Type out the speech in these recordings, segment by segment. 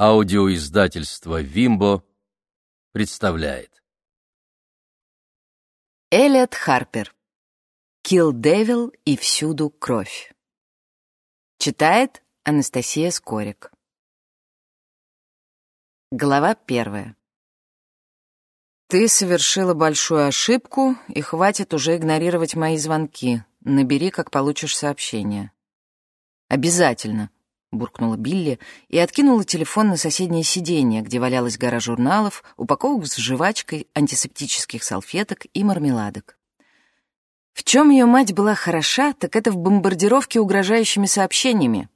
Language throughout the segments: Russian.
Аудиоиздательство «Вимбо» представляет. Элliot Харпер. «Килл Девил и всюду кровь». Читает Анастасия Скорик. Глава первая. «Ты совершила большую ошибку, и хватит уже игнорировать мои звонки. Набери, как получишь сообщение». «Обязательно», — буркнула Билли и откинула телефон на соседнее сиденье, где валялась гора журналов, упаковок с жвачкой, антисептических салфеток и мармеладок. В чем ее мать была хороша, так это в бомбардировке угрожающими сообщениями.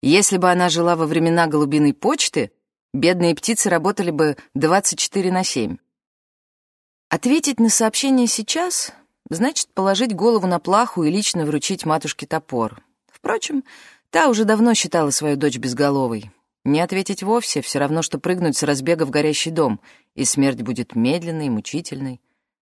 Если бы она жила во времена голубиной почты, бедные птицы работали бы 24 на 7. Ответить на сообщение сейчас значит положить голову на плаху и лично вручить матушке топор. Впрочем, Та уже давно считала свою дочь безголовой. Не ответить вовсе — все равно, что прыгнуть с разбега в горящий дом, и смерть будет медленной мучительной.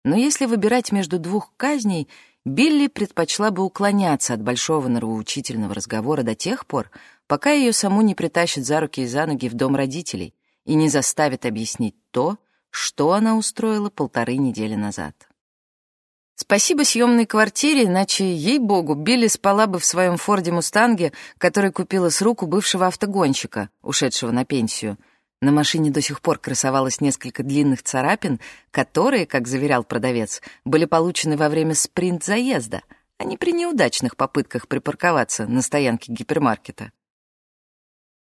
Но если выбирать между двух казней, Билли предпочла бы уклоняться от большого нравоучительного разговора до тех пор, пока ее саму не притащат за руки и за ноги в дом родителей и не заставят объяснить то, что она устроила полторы недели назад. Спасибо съемной квартире, иначе, ей-богу, Билли спала бы в своем Форде Мустанге, который купила с рук у бывшего автогонщика, ушедшего на пенсию. На машине до сих пор красовалось несколько длинных царапин, которые, как заверял продавец, были получены во время спринт-заезда, а не при неудачных попытках припарковаться на стоянке гипермаркета.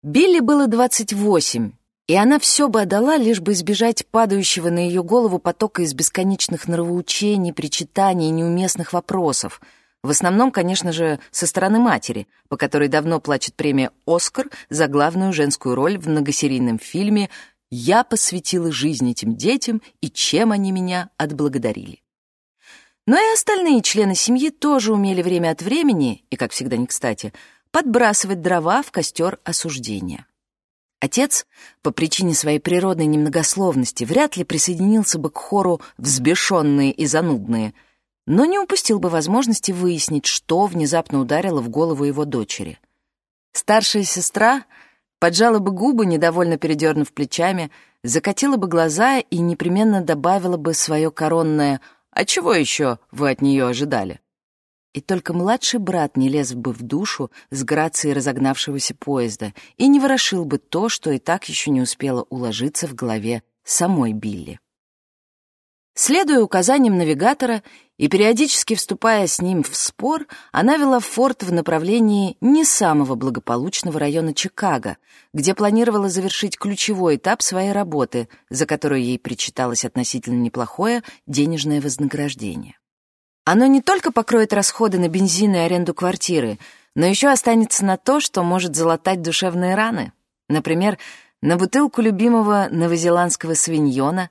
Билли было 28, и она все бы отдала, лишь бы избежать падающего на ее голову потока из бесконечных нравоучений, причитаний и неуместных вопросов. В основном, конечно же, со стороны матери, по которой давно плачет премия «Оскар» за главную женскую роль в многосерийном фильме «Я посвятила жизнь этим детям, и чем они меня отблагодарили». Но и остальные члены семьи тоже умели время от времени, и, как всегда не кстати, подбрасывать дрова в костер осуждения. Отец, по причине своей природной немногословности, вряд ли присоединился бы к хору «взбешенные и занудные», но не упустил бы возможности выяснить, что внезапно ударило в голову его дочери. Старшая сестра поджала бы губы, недовольно передернув плечами, закатила бы глаза и непременно добавила бы свое коронное «А чего еще вы от нее ожидали?» И только младший брат не лез бы в душу с грацией разогнавшегося поезда и не ворошил бы то, что и так еще не успело уложиться в голове самой Билли. Следуя указаниям навигатора и периодически вступая с ним в спор, она вела форт в направлении не самого благополучного района Чикаго, где планировала завершить ключевой этап своей работы, за которую ей причиталось относительно неплохое денежное вознаграждение. Оно не только покроет расходы на бензин и аренду квартиры, но еще останется на то, что может залатать душевные раны. Например, на бутылку любимого новозеландского свиньона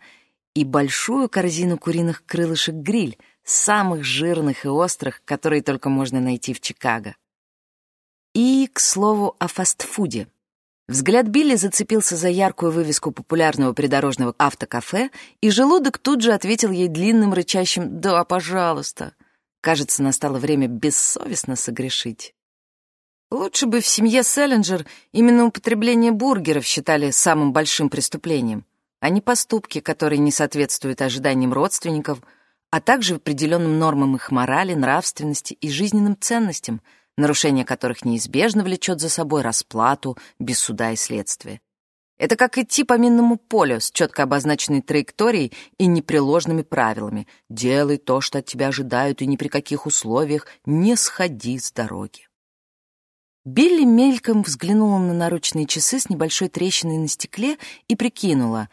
и большую корзину куриных крылышек гриль, самых жирных и острых, которые только можно найти в Чикаго. И, к слову, о фастфуде. Взгляд Билли зацепился за яркую вывеску популярного придорожного автокафе, и желудок тут же ответил ей длинным рычащим «Да, пожалуйста». Кажется, настало время бессовестно согрешить. Лучше бы в семье Селлинджер именно употребление бургеров считали самым большим преступлением, а не поступки, которые не соответствуют ожиданиям родственников, а также определенным нормам их морали, нравственности и жизненным ценностям — нарушение которых неизбежно влечет за собой расплату без суда и следствия. Это как идти по минному полю с четко обозначенной траекторией и непреложными правилами. Делай то, что от тебя ожидают, и ни при каких условиях не сходи с дороги. Билли мельком взглянула на наручные часы с небольшой трещиной на стекле и прикинула.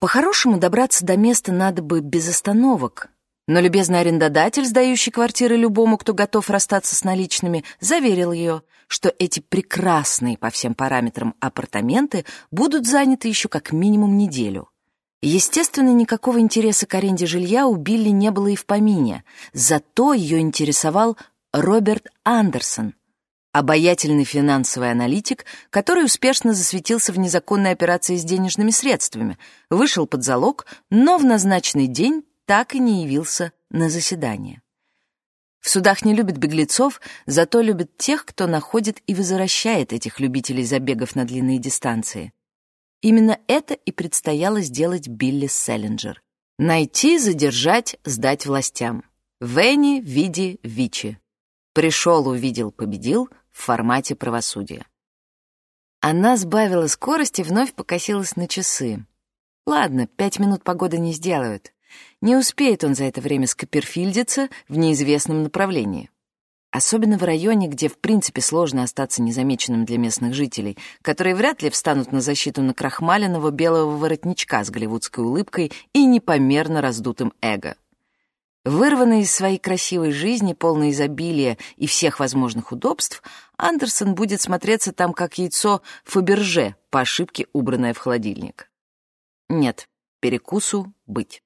По-хорошему добраться до места надо бы без остановок, но любезный арендодатель, сдающий квартиры любому, кто готов расстаться с наличными, заверил ее, что эти прекрасные по всем параметрам апартаменты будут заняты еще как минимум неделю. Естественно, никакого интереса к аренде жилья у Билли не было и в помине, зато ее интересовал Роберт Андерсон, обаятельный финансовый аналитик, который успешно засветился в незаконной операции с денежными средствами, вышел под залог, но в назначенный день так и не явился на заседание. В судах не любят беглецов, зато любят тех, кто находит и возвращает этих любителей забегов на длинные дистанции. Именно это и предстояло сделать Билли Селлинджер. Найти, задержать, сдать властям. Венни, Види, Вичи. Пришел, увидел, победил в формате правосудия. Она сбавила скорость и вновь покосилась на часы. Ладно, пять минут погоды не сделают. Не успеет он за это время скоперфильдиться в неизвестном направлении. Особенно в районе, где в принципе сложно остаться незамеченным для местных жителей, которые вряд ли встанут на защиту накрахмаленного белого воротничка с голливудской улыбкой и непомерно раздутым эго. Вырванный из своей красивой жизни, полной изобилия и всех возможных удобств, Андерсон будет смотреться там как яйцо Фаберже, по ошибке убранное в холодильник. Нет, перекусу быть.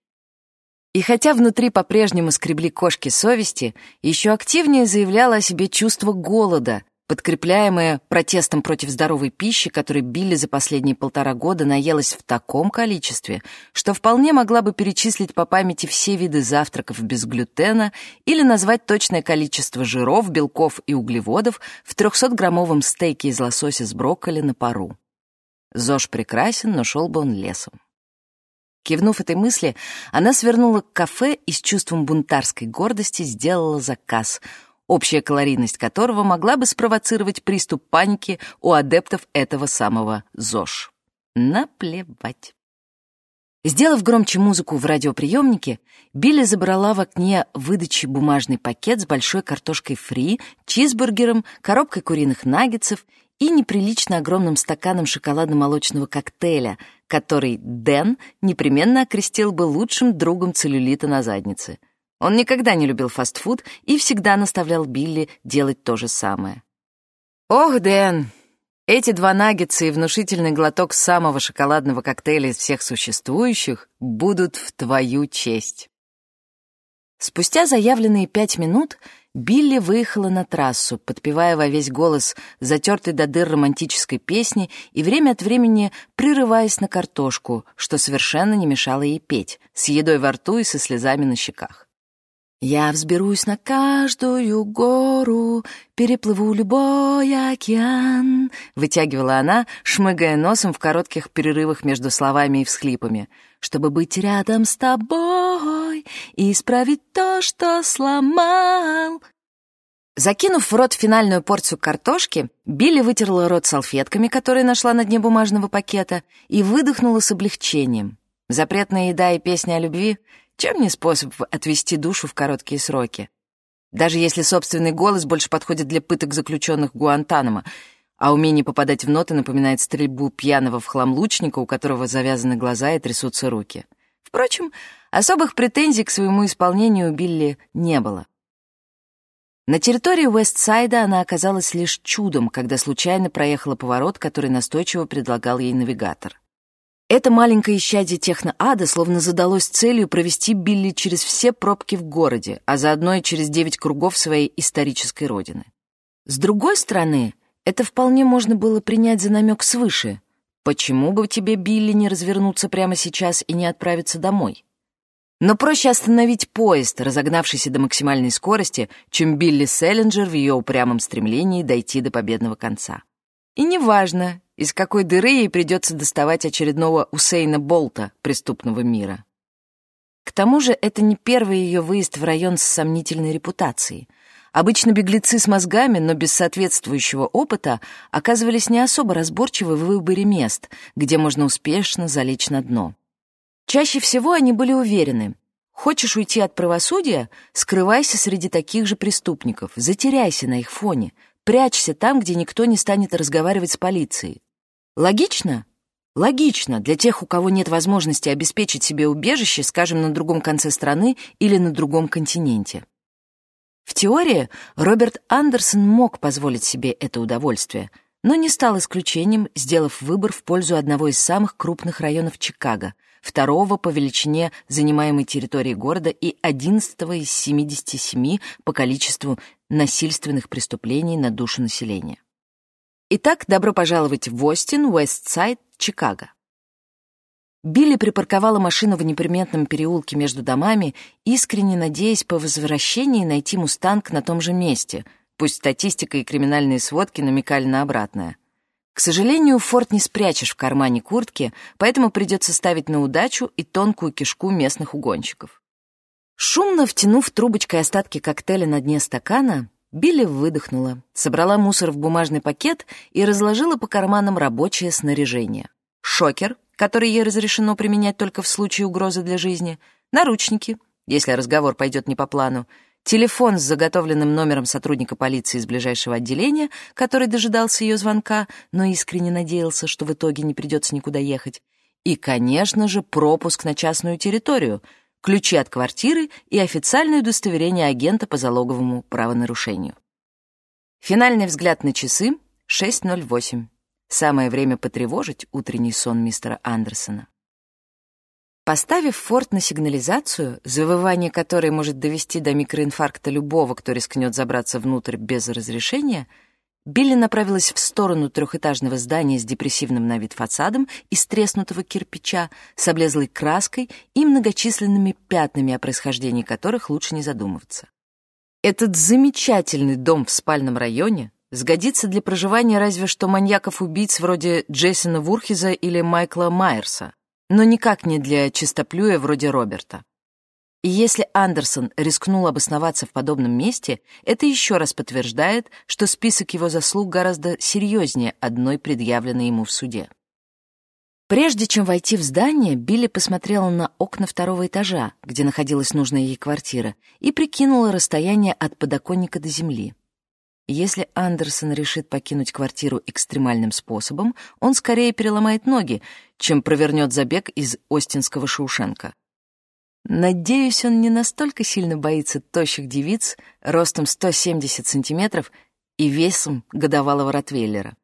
И хотя внутри по-прежнему скребли кошки совести, еще активнее заявляло о себе чувство голода, подкрепляемое протестом против здоровой пищи, которой Билли за последние полтора года наелась в таком количестве, что вполне могла бы перечислить по памяти все виды завтраков без глютена или назвать точное количество жиров, белков и углеводов в 300-граммовом стейке из лосося с брокколи на пару. ЗОЖ прекрасен, но шел бы он лесом. Кивнув этой мысли, она свернула к кафе и с чувством бунтарской гордости сделала заказ, общая калорийность которого могла бы спровоцировать приступ паники у адептов этого самого ЗОЖ. Наплевать. Сделав громче музыку в радиоприемнике, Билли забрала в окне выдачи бумажный пакет с большой картошкой фри, чизбургером, коробкой куриных наггетсов и неприлично огромным стаканом шоколадно-молочного коктейля, который Дэн непременно окрестил бы лучшим другом целлюлита на заднице. Он никогда не любил фастфуд и всегда наставлял Билли делать то же самое. «Ох, Дэн, эти два наггетса и внушительный глоток самого шоколадного коктейля из всех существующих будут в твою честь». Спустя заявленные пять минут Билли выехала на трассу, подпевая во весь голос затертой до дыр романтической песни и время от времени прерываясь на картошку, что совершенно не мешало ей петь, с едой во рту и со слезами на щеках. «Я взберусь на каждую гору, переплыву любой океан», — вытягивала она, шмыгая носом в коротких перерывах между словами и всхлипами, «чтобы быть рядом с тобой и исправить то, что сломал». Закинув в рот финальную порцию картошки, Билли вытерла рот салфетками, которые нашла на дне бумажного пакета, и выдохнула с облегчением. Запретная еда и песня о любви чем не способ отвести душу в короткие сроки? Даже если собственный голос больше подходит для пыток заключенных Гуантанамо, а умение попадать в ноты напоминает стрельбу пьяного в хлам лучника, у которого завязаны глаза и трясутся руки. Впрочем, особых претензий к своему исполнению Билли не было. На территории Уэстсайда она оказалась лишь чудом, когда случайно проехала поворот, который настойчиво предлагал ей навигатор. Это маленькое исчадие техноада словно задалось целью провести Билли через все пробки в городе, а заодно и через девять кругов своей исторической родины. С другой стороны, это вполне можно было принять за намек свыше. Почему бы тебе, Билли, не развернуться прямо сейчас и не отправиться домой? Но проще остановить поезд, разогнавшийся до максимальной скорости, чем Билли Селлинджер в ее упрямом стремлении дойти до победного конца. И неважно, из какой дыры ей придется доставать очередного Усейна Болта преступного мира. К тому же это не первый ее выезд в район с сомнительной репутацией. Обычно беглецы с мозгами, но без соответствующего опыта, оказывались не особо разборчивы в выборе мест, где можно успешно залечь на дно. Чаще всего они были уверены, Хочешь уйти от правосудия? Скрывайся среди таких же преступников, затеряйся на их фоне, прячься там, где никто не станет разговаривать с полицией. Логично? Логично для тех, у кого нет возможности обеспечить себе убежище, скажем, на другом конце страны или на другом континенте. В теории Роберт Андерсон мог позволить себе это удовольствие, но не стал исключением, сделав выбор в пользу одного из самых крупных районов Чикаго, второго по величине занимаемой территории города и одиннадцатого из 77 по количеству насильственных преступлений на душу населения. Итак, добро пожаловать в Остин, Уэстсайд, Чикаго. Билли припарковала машину в неприметном переулке между домами, искренне надеясь по возвращении найти «Мустанг» на том же месте, пусть статистика и криминальные сводки намекали на обратное. К сожалению, форт не спрячешь в кармане куртки, поэтому придется ставить на удачу и тонкую кишку местных угонщиков. Шумно втянув трубочкой остатки коктейля на дне стакана, Билли выдохнула, собрала мусор в бумажный пакет и разложила по карманам рабочее снаряжение. Шокер, который ей разрешено применять только в случае угрозы для жизни, наручники, если разговор пойдет не по плану, телефон с заготовленным номером сотрудника полиции из ближайшего отделения, который дожидался ее звонка, но искренне надеялся, что в итоге не придется никуда ехать, и, конечно же, пропуск на частную территорию, ключи от квартиры и официальное удостоверение агента по залоговому правонарушению. Финальный взгляд на часы — 6.08. Самое время потревожить утренний сон мистера Андерсона. Поставив форт на сигнализацию, завывание которой может довести до микроинфаркта любого, кто рискнет забраться внутрь без разрешения, Билли направилась в сторону трехэтажного здания с депрессивным на вид фасадом из треснутого кирпича, с облезлой краской и многочисленными пятнами, о происхождении которых лучше не задумываться. Этот замечательный дом в спальном районе сгодится для проживания разве что маньяков-убийц вроде Джейсона Вурхиза или Майкла Майерса но никак не для чистоплюя вроде Роберта. И если Андерсон рискнул обосноваться в подобном месте, это еще раз подтверждает, что список его заслуг гораздо серьезнее одной предъявленной ему в суде. Прежде чем войти в здание, Билли посмотрела на окна второго этажа, где находилась нужная ей квартира, и прикинула расстояние от подоконника до земли. Если Андерсон решит покинуть квартиру экстремальным способом, он скорее переломает ноги, чем провернет забег из Остинского Шаушенка. Надеюсь, он не настолько сильно боится тощих девиц ростом 170 сантиметров и весом годовалого ротвейлера.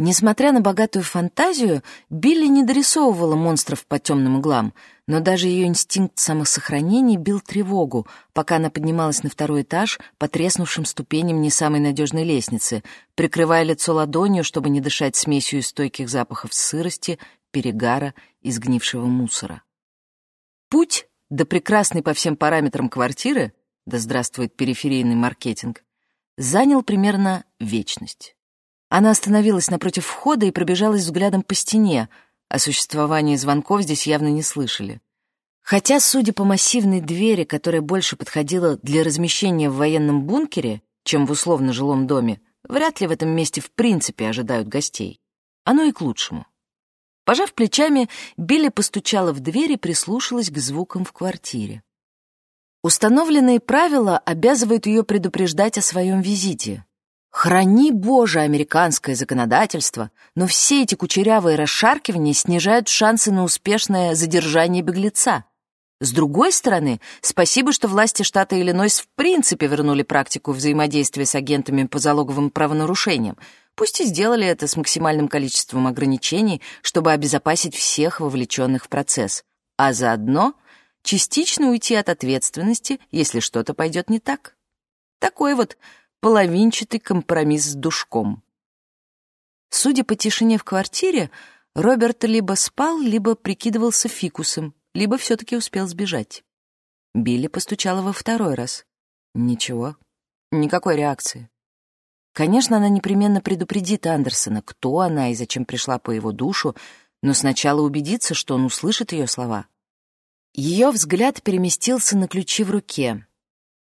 Несмотря на богатую фантазию, Билли не дорисовывала монстров по темным углам, но даже ее инстинкт самосохранения бил тревогу, пока она поднималась на второй этаж по треснувшим ступеням не самой надежной лестницы, прикрывая лицо ладонью, чтобы не дышать смесью из стойких запахов сырости, перегара и сгнившего мусора. Путь до прекрасной по всем параметрам квартиры, да здравствует периферийный маркетинг, занял примерно вечность. Она остановилась напротив входа и пробежалась взглядом по стене. О существовании звонков здесь явно не слышали. Хотя, судя по массивной двери, которая больше подходила для размещения в военном бункере, чем в условно-жилом доме, вряд ли в этом месте в принципе ожидают гостей. Оно и к лучшему. Пожав плечами, Билли постучала в дверь и прислушалась к звукам в квартире. Установленные правила обязывают ее предупреждать о своем визите. Храни, Боже, американское законодательство, но все эти кучерявые расшаркивания снижают шансы на успешное задержание беглеца. С другой стороны, спасибо, что власти штата Иллинойс в принципе вернули практику взаимодействия с агентами по залоговым правонарушениям, пусть и сделали это с максимальным количеством ограничений, чтобы обезопасить всех вовлеченных в процесс, а заодно частично уйти от ответственности, если что-то пойдет не так. Такой вот половинчатый компромисс с душком. Судя по тишине в квартире, Роберт либо спал, либо прикидывался фикусом, либо все-таки успел сбежать. Билли постучала во второй раз. Ничего, никакой реакции. Конечно, она непременно предупредит Андерсона, кто она и зачем пришла по его душу, но сначала убедится, что он услышит ее слова. Ее взгляд переместился на ключи в руке.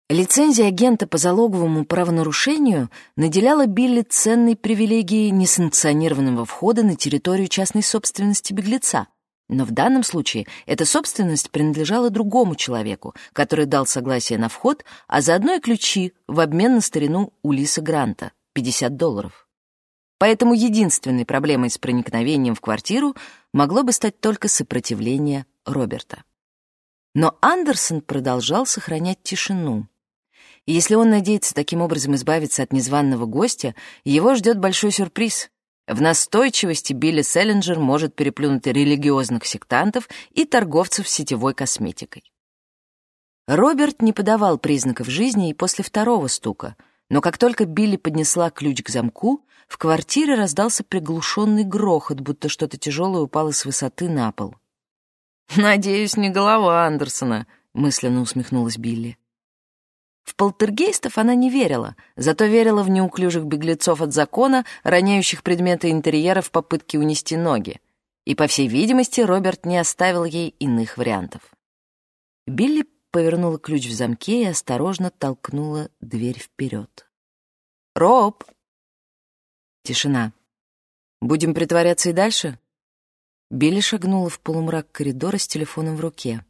Лицензия агента по залоговому правонарушению наделяла Билли ценной привилегией несанкционированного входа на территорию частной собственности беглеца. Но в данном случае эта собственность принадлежала другому человеку, который дал согласие на вход, а заодно и ключи в обмен на старину Улиса Гранта — 50 долларов. Поэтому единственной проблемой с проникновением в квартиру могло бы стать только сопротивление Роберта. Но Андерсон продолжал сохранять тишину. И если он надеется таким образом избавиться от незваного гостя, его ждет большой сюрприз. В настойчивости Билли Селлинджер может переплюнуть религиозных сектантов и торговцев сетевой косметикой. Роберт не подавал признаков жизни и после второго стука, но как только Билли поднесла ключ к замку, в квартире раздался приглушенный грохот, будто что-то тяжелое упало с высоты на пол. «Надеюсь, не голова Андерсона», — мысленно усмехнулась Билли. В полтергейстов она не верила, зато верила в неуклюжих беглецов от закона, роняющих предметы интерьера в попытке унести ноги. И, по всей видимости, Роберт не оставил ей иных вариантов. Билли повернула ключ в замке и осторожно толкнула дверь вперед. «Роб!» Тишина. «Будем притворяться и дальше?» Билли шагнула в полумрак коридора с телефоном в руке.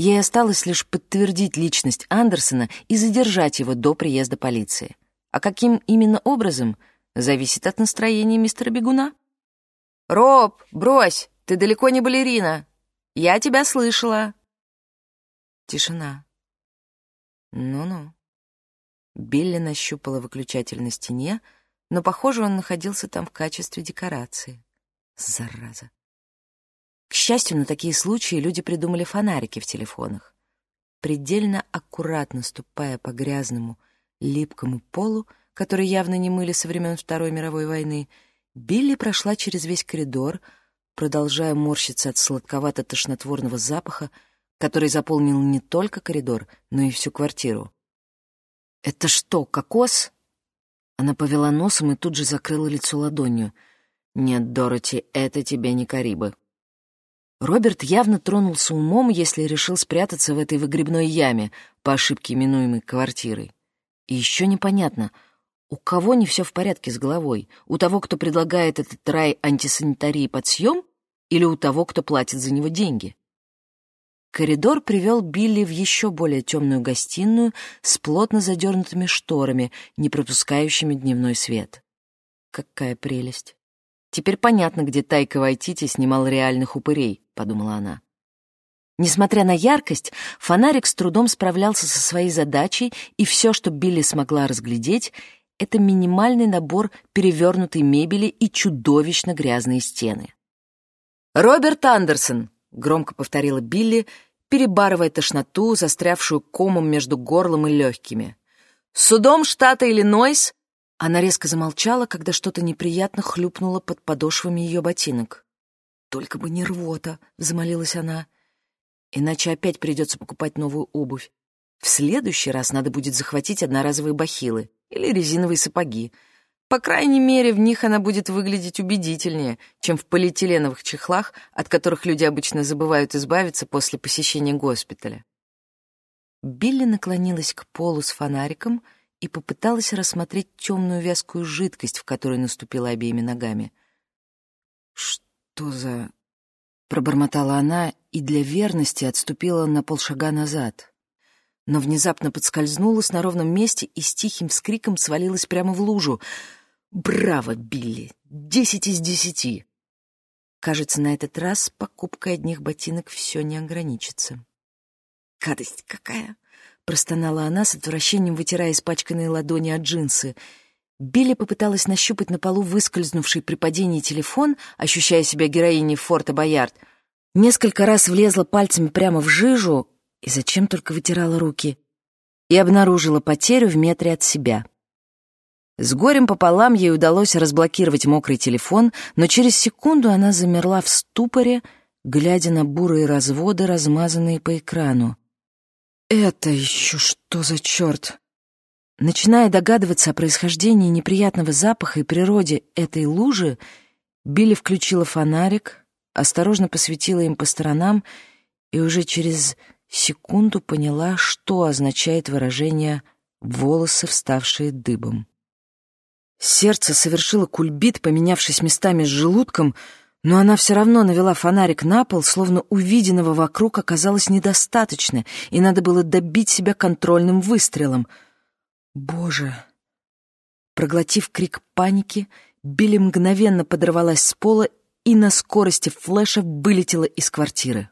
Ей осталось лишь подтвердить личность Андерсона и задержать его до приезда полиции. А каким именно образом, зависит от настроения мистера Бегуна. «Роб, брось! Ты далеко не балерина! Я тебя слышала!» Тишина. «Ну-ну». Билли нащупала выключатель на стене, но, похоже, он находился там в качестве декорации. Зараза. Счастью, на такие случаи люди придумали фонарики в телефонах. Предельно аккуратно ступая по грязному, липкому полу, который явно не мыли со времен Второй мировой войны, Билли прошла через весь коридор, продолжая морщиться от сладковато-тошнотворного запаха, который заполнил не только коридор, но и всю квартиру. «Это что, кокос?» Она повела носом и тут же закрыла лицо ладонью. «Нет, Дороти, это тебе не Карибы». Роберт явно тронулся умом, если решил спрятаться в этой выгребной яме, по ошибке именуемой квартирой. И еще непонятно, у кого не все в порядке с головой? У того, кто предлагает этот рай антисанитарии под съем, или у того, кто платит за него деньги? Коридор привел Билли в еще более темную гостиную с плотно задернутыми шторами, не пропускающими дневной свет. Какая прелесть! Теперь понятно, где Тайка Вайтити снимал реальных упырей подумала она. Несмотря на яркость, фонарик с трудом справлялся со своей задачей, и все, что Билли смогла разглядеть, это минимальный набор перевернутой мебели и чудовищно грязные стены. «Роберт Андерсон!» — громко повторила Билли, перебарывая тошноту, застрявшую комом между горлом и легкими. «Судом штата Иллинойс...» Она резко замолчала, когда что-то неприятно хлюпнуло под подошвами ее ботинок. «Только бы не рвота», — взмолилась она. «Иначе опять придется покупать новую обувь. В следующий раз надо будет захватить одноразовые бахилы или резиновые сапоги. По крайней мере, в них она будет выглядеть убедительнее, чем в полиэтиленовых чехлах, от которых люди обычно забывают избавиться после посещения госпиталя». Билли наклонилась к полу с фонариком и попыталась рассмотреть темную вязкую жидкость, в которую наступила обеими ногами. «Что?» Что за...» Пробормотала она и для верности отступила на полшага назад. Но внезапно подскользнулась на ровном месте и с тихим вскриком свалилась прямо в лужу. «Браво, Билли! Десять из десяти!» Кажется, на этот раз покупкой одних ботинок все не ограничится. «Гадость какая!» — простонала она с отвращением, вытирая испачканные ладони от джинсы — Билли попыталась нащупать на полу выскользнувший при падении телефон, ощущая себя героиней Форта Боярд. Несколько раз влезла пальцами прямо в жижу и зачем только вытирала руки, и обнаружила потерю в метре от себя. С горем пополам ей удалось разблокировать мокрый телефон, но через секунду она замерла в ступоре, глядя на бурые разводы, размазанные по экрану. «Это еще что за черт?» Начиная догадываться о происхождении неприятного запаха и природе этой лужи, Билли включила фонарик, осторожно посветила им по сторонам и уже через секунду поняла, что означает выражение «волосы, вставшие дыбом». Сердце совершило кульбит, поменявшись местами с желудком, но она все равно навела фонарик на пол, словно увиденного вокруг оказалось недостаточно, и надо было добить себя контрольным выстрелом — Боже! Проглотив крик паники, Билли мгновенно подорвалась с пола и на скорости флеша вылетела из квартиры.